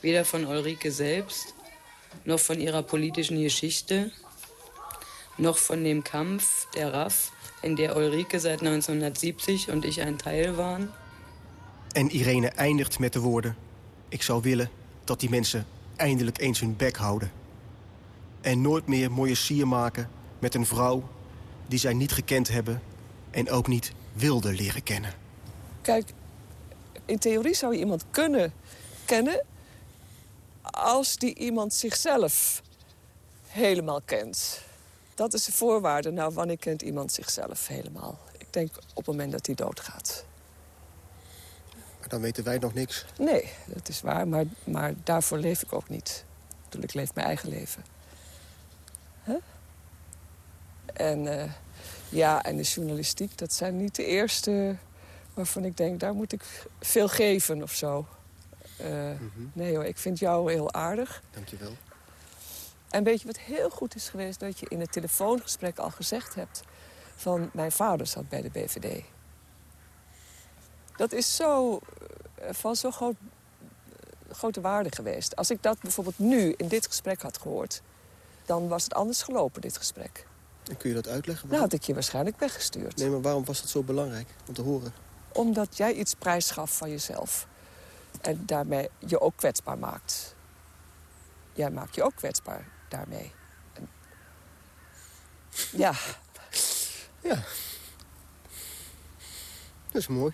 weder von Ulrike selbst, noch von ihrer politischen Geschichte, noch von dem Kampf der RAF, in der Ulrike seit 1970 und ich ein Teil waren. En Irene eindigt met de woorden... ik zou willen dat die mensen eindelijk eens hun bek houden. En nooit meer mooie sier maken met een vrouw... die zij niet gekend hebben en ook niet wilden leren kennen. Kijk, in theorie zou je iemand kunnen kennen... als die iemand zichzelf helemaal kent. Dat is de voorwaarde. Nou, wanneer kent iemand zichzelf helemaal? Ik denk op het moment dat hij doodgaat. Maar dan weten wij nog niks. Nee, dat is waar, maar, maar daarvoor leef ik ook niet. Ik leef mijn eigen leven. Huh? En eh, ja, en de journalistiek, dat zijn niet de eerste waarvan ik denk... daar moet ik veel geven of zo. Eh, Nee hoor, ik vind jou heel aardig. Dank je wel. En weet je wat heel goed is geweest? Dat je in het telefoongesprek al gezegd hebt... van mijn vader zat bij de BVD. Dat is zo, eh, van zo groot, grote waarde geweest. Als ik dat bijvoorbeeld nu in dit gesprek had gehoord... dan was het anders gelopen, dit gesprek. En kun je dat uitleggen? Nou, had ik je waarschijnlijk weggestuurd. Nee, maar waarom was dat zo belangrijk om te horen? Omdat jij iets prijsgaf van jezelf. En daarmee je ook kwetsbaar maakt. Jij maakt je ook kwetsbaar daarmee. En... Ja. Ja. Dat is mooi.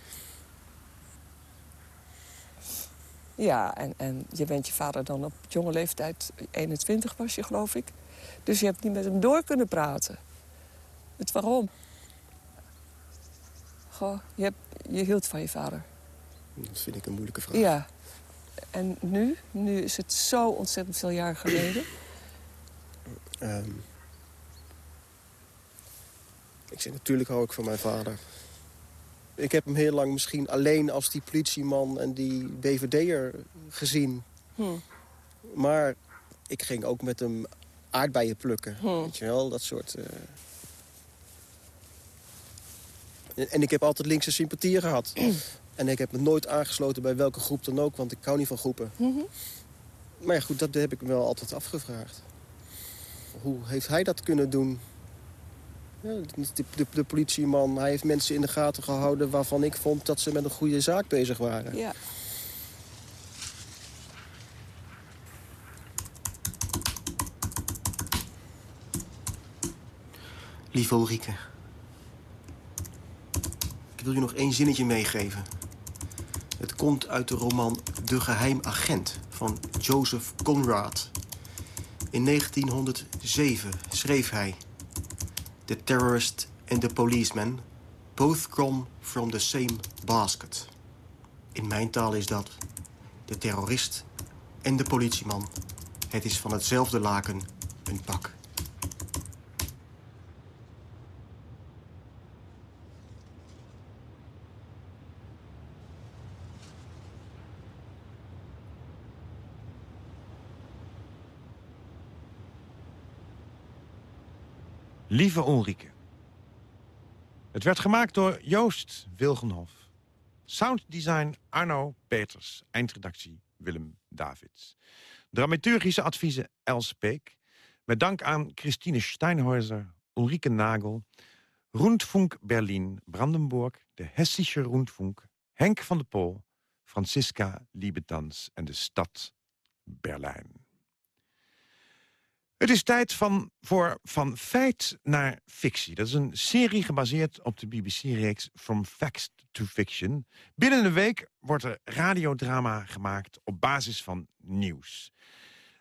Ja, en, en je bent je vader dan op jonge leeftijd, 21 was je geloof ik. Dus je hebt niet met hem door kunnen praten. Het waarom? Goh, je, hebt, je hield van je vader. Dat vind ik een moeilijke vraag. Ja. En nu? Nu is het zo ontzettend veel jaar geleden. Ehm, ik zeg, natuurlijk hou ik van mijn vader. Ik heb hem heel lang misschien alleen als die politieman en die BVD'er gezien. Hm. Maar ik ging ook met hem aardbeien plukken. Hm. Weet je wel, dat soort... eh. En, en ik heb altijd linkse sympathieën gehad. en ik heb me nooit aangesloten bij welke groep dan ook, want ik hou niet van groepen. Mhm. Maar ja, goed, dat heb ik me wel altijd afgevraagd. Hoe heeft hij dat kunnen doen? Ja, de, de, de politieman, hij heeft mensen in de gaten gehouden... waarvan ik vond dat ze met een goede zaak bezig waren. Ja. Lieve Ulrike. Ik wil je nog één zinnetje meegeven. Het komt uit de roman De Geheim Agent van Joseph Conrad. In 1907 schreef hij... The terrorist and the policeman both come from the same basket. In mijn taal is dat... De terrorist en de politieman. Het is van hetzelfde laken een pak. Lieve Ulrike. Het werd gemaakt door Joost Wilgenhof. Sounddesign Arno Peters. Eindredactie Willem Davids. Dramaturgische adviezen Els Peek. Met dank aan Christine Steinhäuser, Ulrike Nagel... Rundfunk Berlin, Brandenburg, de Hessische Rundfunk... Henk van der Pol, Francisca Liebetans en de stad Berlijn. Het is tijd van, voor Van Feit naar Fictie. Dat is een serie gebaseerd op de BBC-reeks From Facts to Fiction. Binnen een week wordt er radiodrama gemaakt op basis van nieuws.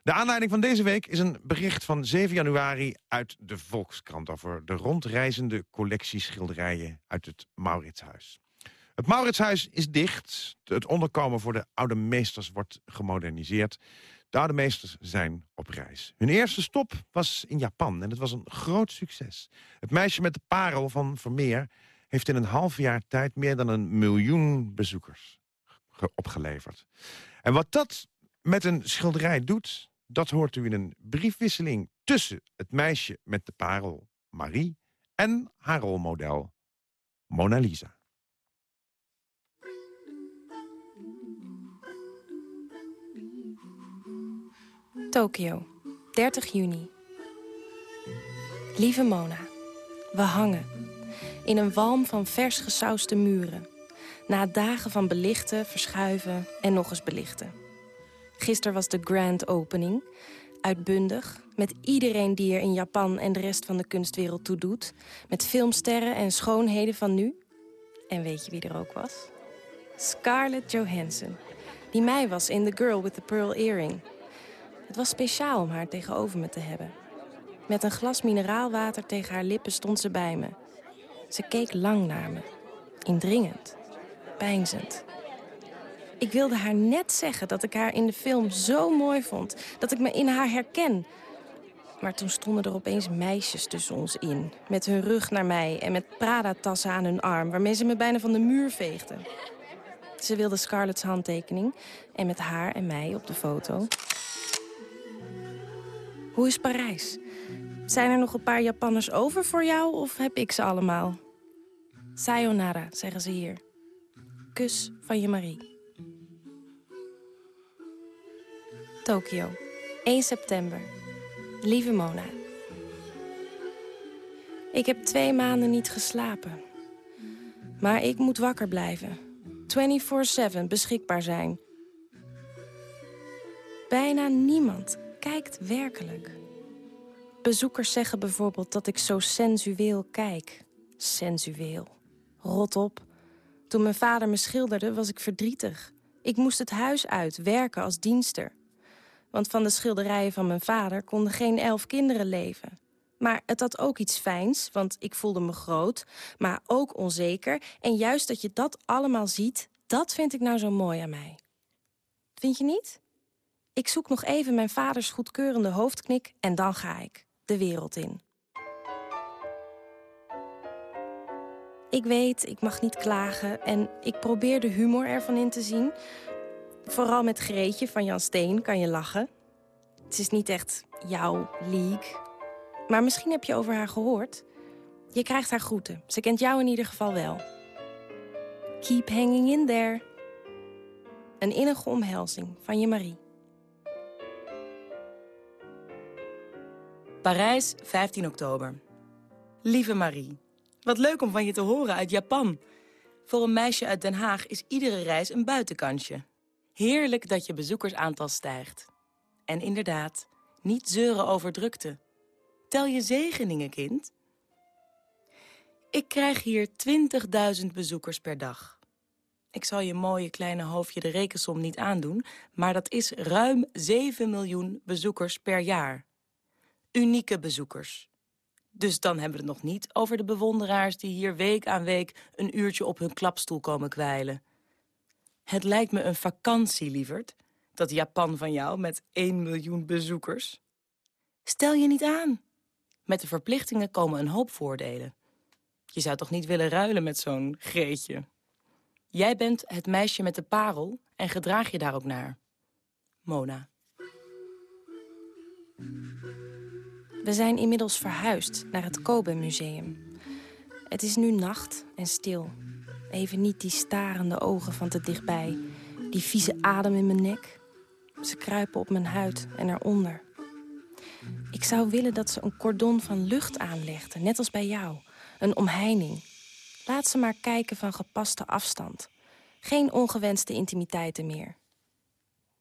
De aanleiding van deze week is een bericht van 7 januari uit de Volkskrant... over de rondreizende collectie schilderijen uit het Mauritshuis. Het Mauritshuis is dicht. Het onderkomen voor de oude meesters wordt gemoderniseerd. De oude meesters zijn op reis. Hun eerste stop was in Japan en het was een groot succes. Het meisje met de parel van Vermeer heeft in een half jaar tijd... meer dan een miljoen bezoekers opgeleverd. En wat dat met een schilderij doet... dat hoort u in een briefwisseling tussen het meisje met de parel, Marie... en haar rolmodel, Mona Lisa. Tokio, 30 juni. Lieve Mona, we hangen. In een walm van vers gesauste muren. Na dagen van belichten, verschuiven en nog eens belichten. Gisteren was de grand opening. Uitbundig, met iedereen die er in Japan en de rest van de kunstwereld toe doet. Met filmsterren en schoonheden van nu. En weet je wie er ook was? Scarlett Johansson. Die mij was in The Girl with the Pearl Earring. Het was speciaal om haar tegenover me te hebben. Met een glas mineraalwater tegen haar lippen stond ze bij me. Ze keek lang naar me. Indringend. Pijnzend. Ik wilde haar net zeggen dat ik haar in de film zo mooi vond. Dat ik me in haar herken. Maar toen stonden er opeens meisjes tussen ons in. Met hun rug naar mij en met Prada-tassen aan hun arm... waarmee ze me bijna van de muur veegden. Ze wilde Scarlett's handtekening. En met haar en mij op de foto hoe is Parijs? Zijn er nog een paar Japanners over voor jou of heb ik ze allemaal? Sayonara, zeggen ze hier. Kus van je Marie. Tokio, 1 september. Lieve Mona. Ik heb twee maanden niet geslapen. Maar ik moet wakker blijven. 24-7 beschikbaar zijn. Bijna niemand kijkt werkelijk. Bezoekers zeggen bijvoorbeeld dat ik zo sensueel kijk. Sensueel. Rot op. Toen mijn vader me schilderde, was ik verdrietig. Ik moest het huis uit, werken als dienster. Want van de schilderijen van mijn vader konden geen elf kinderen leven. Maar het had ook iets fijns, want ik voelde me groot, maar ook onzeker. En juist dat je dat allemaal ziet, dat vind ik nou zo mooi aan mij. Vind je niet? Ik zoek nog even mijn vaders goedkeurende hoofdknik en dan ga ik de wereld in. Ik weet, ik mag niet klagen en ik probeer de humor ervan in te zien. Vooral met Greetje van Jan Steen kan je lachen. Het is niet echt jouw league. Maar misschien heb je over haar gehoord. Je krijgt haar groeten. Ze kent jou in ieder geval wel. Keep hanging in there. Een innige omhelzing van je Marie. Parijs, 15 oktober. Lieve Marie, wat leuk om van je te horen uit Japan. Voor een meisje uit Den Haag is iedere reis een buitenkansje. Heerlijk dat je bezoekersaantal stijgt. En inderdaad, niet zeuren over drukte. Tel je zegeningen, kind. Ik krijg hier 20.000 bezoekers per dag. Ik zal je mooie kleine hoofdje de rekensom niet aandoen... maar dat is ruim 7 miljoen bezoekers per jaar unieke bezoekers. Dus dan hebben we het nog niet over de bewonderaars... die hier week aan week een uurtje op hun klapstoel komen kwijlen. Het lijkt me een vakantie, lieverd. Dat Japan van jou met 1 miljoen bezoekers. Stel je niet aan. Met de verplichtingen komen een hoop voordelen. Je zou toch niet willen ruilen met zo'n Greetje? Jij bent het meisje met de parel en gedraag je daar ook naar. Mona. We zijn inmiddels verhuisd naar het Kobe Museum. Het is nu nacht en stil. Even niet die starende ogen van te dichtbij. Die vieze adem in mijn nek. Ze kruipen op mijn huid en eronder. Ik zou willen dat ze een cordon van lucht aanlegden, net als bij jou. Een omheining. Laat ze maar kijken van gepaste afstand. Geen ongewenste intimiteiten meer.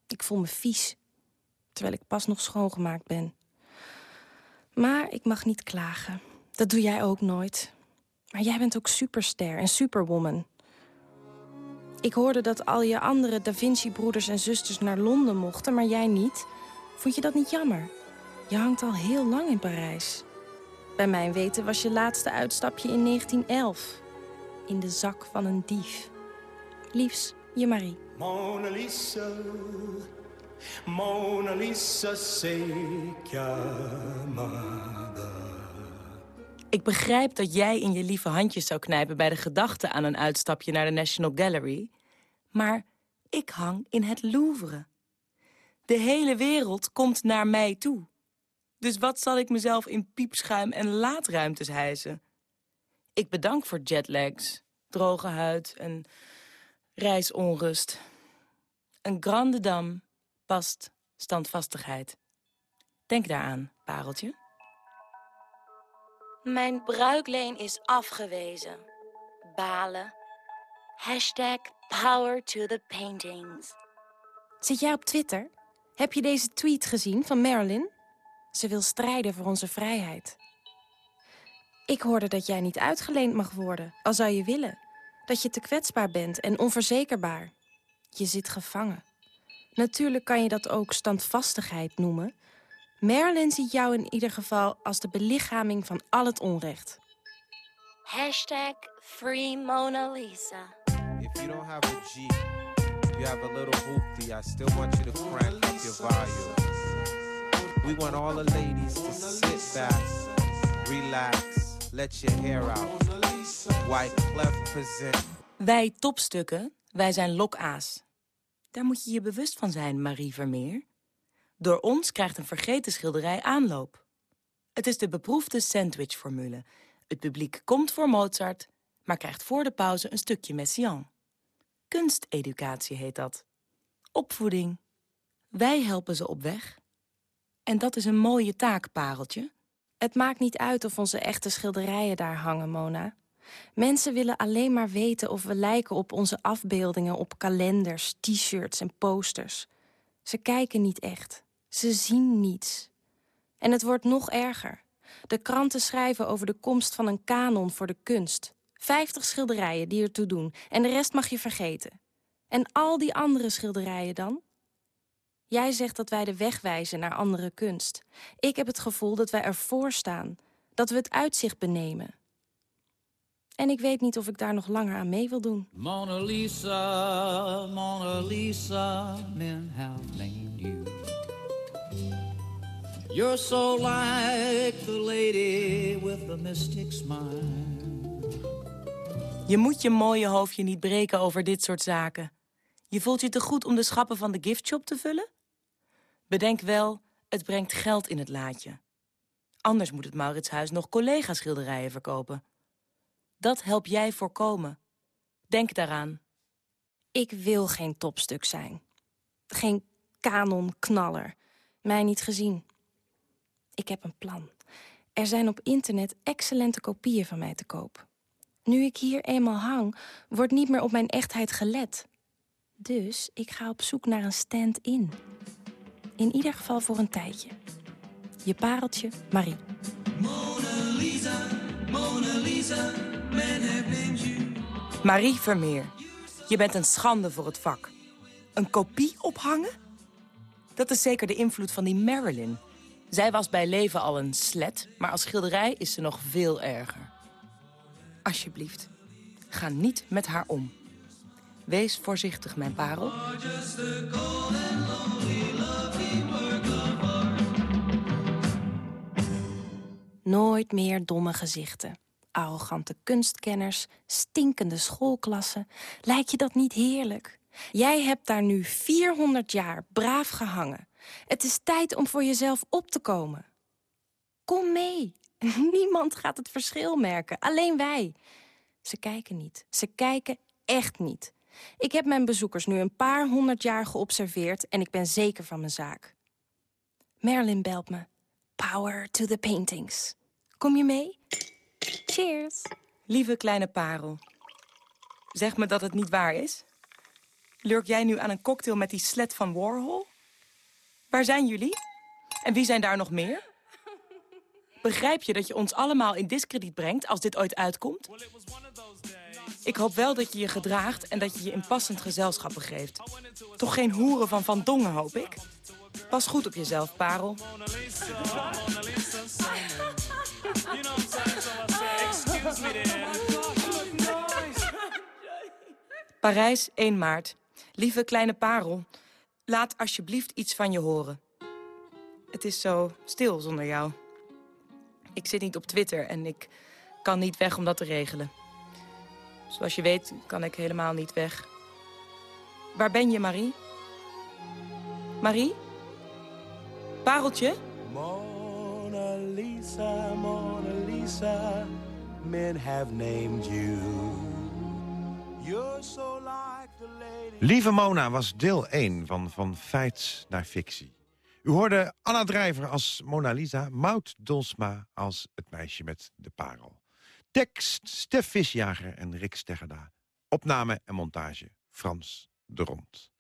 Ik voel me vies, terwijl ik pas nog schoongemaakt ben. Maar ik mag niet klagen. Dat doe jij ook nooit. Maar jij bent ook superster en superwoman. Ik hoorde dat al je andere Da Vinci-broeders en zusters naar Londen mochten, maar jij niet. Vond je dat niet jammer? Je hangt al heel lang in Parijs. Bij mijn weten was je laatste uitstapje in 1911. In de zak van een dief. Liefs, je Marie. Mona Lisa, Mona Lisa. Ik begrijp dat jij in je lieve handjes zou knijpen... bij de gedachte aan een uitstapje naar de National Gallery. Maar ik hang in het Louvre. De hele wereld komt naar mij toe. Dus wat zal ik mezelf in piepschuim en laadruimtes hijsen? Ik bedank voor jetlags, droge huid en reisonrust. Een grande dame past standvastigheid. Denk daaraan, pareltje. Mijn bruikleen is afgewezen. Balen. Hashtag power to the paintings. Zit jij op Twitter? Heb je deze tweet gezien van Marilyn? Ze wil strijden voor onze vrijheid. Ik hoorde dat jij niet uitgeleend mag worden, al zou je willen. Dat je te kwetsbaar bent en onverzekerbaar. Je zit gevangen. Natuurlijk kan je dat ook standvastigheid noemen. Marilyn ziet jou in ieder geval als de belichaming van al het onrecht. Hashtag Free Mona Lisa. If you don't have a G, you have a little hoopty, I still want you to crank up your volume. We want all the ladies to sit back, relax, let your hair out. White Clef present. Wij topstukken, wij zijn lokaas. Daar moet je je bewust van zijn, Marie Vermeer. Door ons krijgt een vergeten schilderij aanloop. Het is de beproefde sandwich-formule. Het publiek komt voor Mozart, maar krijgt voor de pauze een stukje Messiaen. Kunsteducatie heet dat. Opvoeding. Wij helpen ze op weg. En dat is een mooie taak, pareltje. Het maakt niet uit of onze echte schilderijen daar hangen, Mona. Mensen willen alleen maar weten of we lijken op onze afbeeldingen op kalenders, t-shirts en posters. Ze kijken niet echt. Ze zien niets. En het wordt nog erger. De kranten schrijven over de komst van een kanon voor de kunst. Vijftig schilderijen die ertoe doen en de rest mag je vergeten. En al die andere schilderijen dan? Jij zegt dat wij de weg wijzen naar andere kunst. Ik heb het gevoel dat wij ervoor staan. Dat we het uitzicht benemen. En ik weet niet of ik daar nog langer aan mee wil doen. Mona Lisa, Mona Lisa, men have named you. You're so like the lady with the mystic smile. Je moet je mooie hoofdje niet breken over dit soort zaken. Je voelt je te goed om de schappen van de giftshop te vullen? Bedenk wel, het brengt geld in het laadje. Anders moet het Mauritshuis nog collega-schilderijen verkopen. Dat help jij voorkomen. Denk daaraan. Ik wil geen topstuk zijn. Geen kanonknaller. Mij niet gezien. Ik heb een plan. Er zijn op internet excellente kopieën van mij te koop. Nu ik hier eenmaal hang, wordt niet meer op mijn echtheid gelet. Dus ik ga op zoek naar een stand-in. In ieder geval voor een tijdje. Je pareltje, Marie. Mona Lisa, Mona Lisa, Marie Vermeer, je bent een schande voor het vak. Een kopie ophangen? Dat is zeker de invloed van die Marilyn. Zij was bij leven al een slet, maar als schilderij is ze nog veel erger. Alsjeblieft, ga niet met haar om. Wees voorzichtig, mijn parel. Nooit meer domme gezichten. Arrogante kunstkenners, stinkende schoolklassen. Lijkt je dat niet heerlijk? Jij hebt daar nu 400 jaar braaf gehangen. Het is tijd om voor jezelf op te komen. Kom mee. Niemand gaat het verschil merken, alleen wij. Ze kijken niet. Ze kijken echt niet. Ik heb mijn bezoekers nu een paar honderd jaar geobserveerd... en ik ben zeker van mijn zaak. Merlin belt me. Power to the paintings. Kom je mee? Cheers. Lieve kleine parel. Zeg me dat het niet waar is. Lurk jij nu aan een cocktail met die slet van Warhol? Waar zijn jullie? En wie zijn daar nog meer? Begrijp je dat je ons allemaal in diskrediet brengt als dit ooit uitkomt? Ik hoop wel dat je je gedraagt en dat je je in passend gezelschap begeeft. Toch geen hoeren van Van Dongen, hoop ik? Pas goed op jezelf, parel. Parijs, 1 maart. Lieve kleine parel, laat alsjeblieft iets van je horen. Het is zo stil zonder jou. Ik zit niet op Twitter en ik kan niet weg om dat te regelen. Zoals je weet kan ik helemaal niet weg. Waar ben je, Marie? Marie? Pareltje? Lisa, Mona Lisa, men have named you. You're so like the lady. Lieve Mona was deel 1 van Van Feit naar Fictie. U hoorde Anna Drijver als Mona Lisa, Maud Dolsma als het meisje met de parel. Tekst Stef Visjager en Rick Steggerda. Opname en montage Frans de Rond.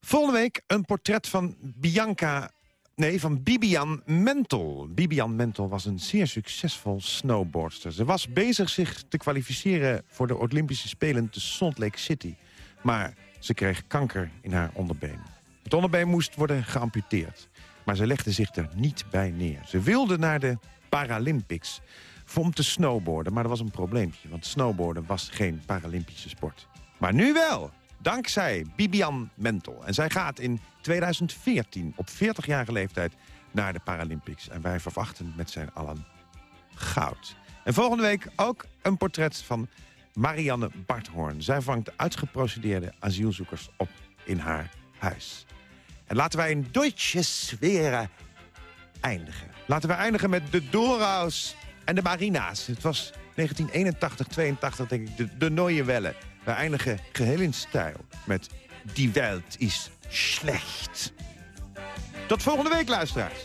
Volgende week een portret van Bianca... Nee, van Bibian Mentel. Bibian Mentel was een zeer succesvol snowboardster. Ze was bezig zich te kwalificeren voor de Olympische Spelen te Salt Lake City. Maar ze kreeg kanker in haar onderbeen. Het onderbeen moest worden geamputeerd. Maar ze legde zich er niet bij neer. Ze wilde naar de Paralympics om te snowboarden. Maar er was een probleempje, want snowboarden was geen Paralympische sport. Maar nu wel, dankzij Bibian Mentel. En zij gaat in 2014 op 40-jarige leeftijd naar de Paralympics. En wij verwachten met zijn allen goud. En volgende week ook een portret van Marianne Barthoorn. Zij vangt uitgeprocedeerde asielzoekers op in haar huis. En laten wij in Deutsche Sfere eindigen. Laten we eindigen met de Doraus en de Marina's. Het was 1981, 82 denk ik, de, de Neue Welle. We eindigen geheel in stijl met Die Welt is slecht. Tot volgende week, luisteraars.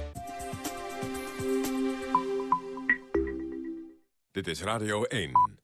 Dit is Radio 1.